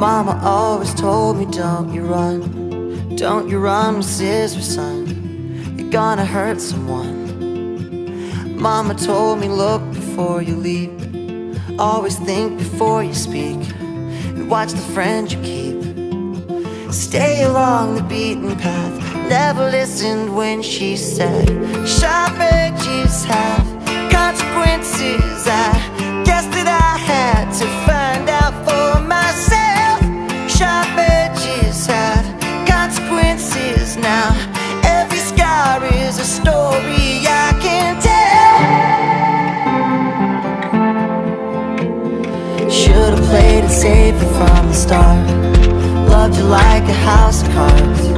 Mama always told me, don't you run, don't you run with scissors, son. You're gonna hurt someone. Mama told me, look before you leap, always think before you speak, and watch the friend you keep. Stay along the beaten path. Never listened when she said, Sharp edges have consequences. I guess that I had to find out for myself. Sharp edges have consequences now. Every scar is a story I can tell. Should've played it safer from the start. Loved you like a house of cards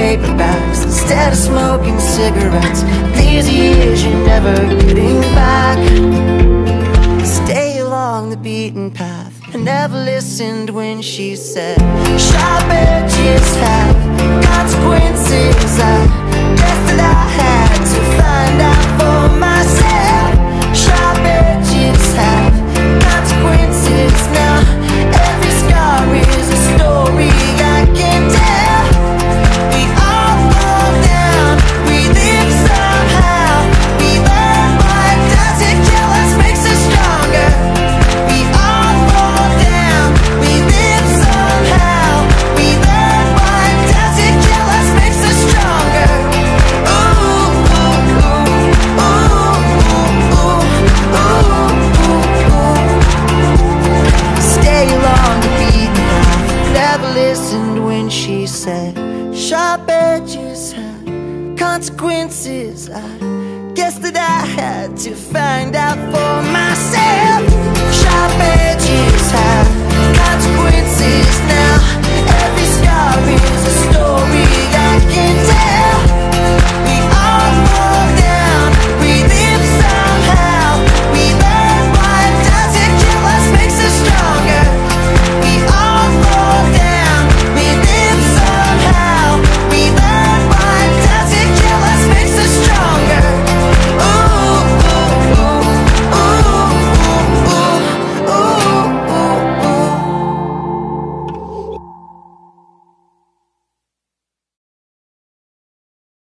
nose in paperbacks instead of smoking cigarettes. These years you're never getting back. Stay along the beaten path. I never listened when she said, Sharp edges have consequences. Consequences. I guess that I had to find out for myself.